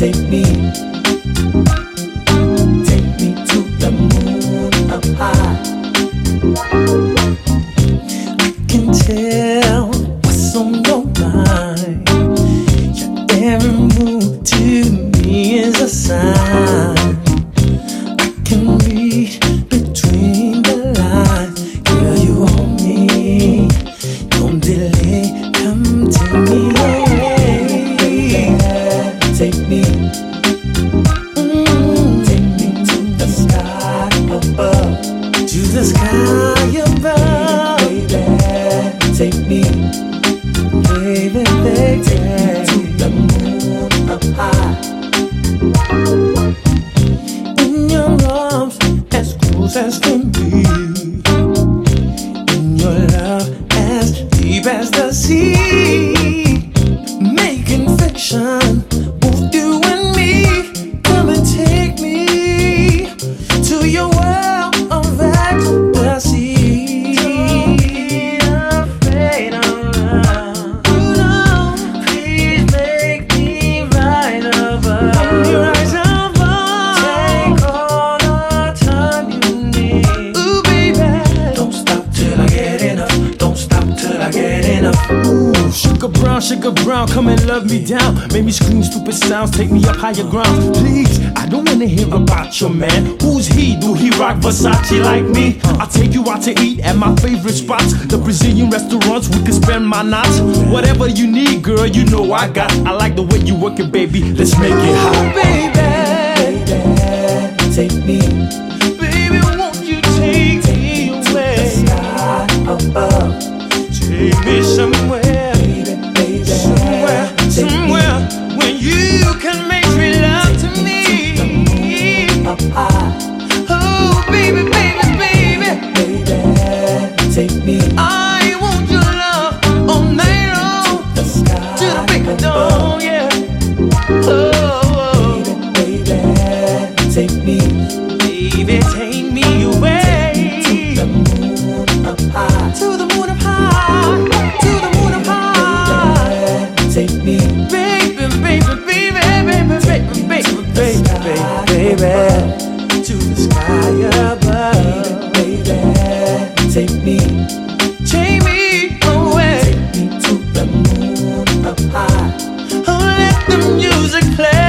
take me. the sky above. Baby, take me, baby, baby. to the moon up high. In your arms, as close as can be. Sugar brown, sugar brown, come and love me down. Make me scream stupid sounds, take me up higher ground. Please, I don't wanna hear about your man. Who's he? Do he rock Versace like me? I take you out to eat at my favorite spots. The Brazilian restaurants, we can spend my nights. Whatever you need, girl, you know I got. I like the way you work it, baby. Let's make it hot. baby, Me somewhere, the music play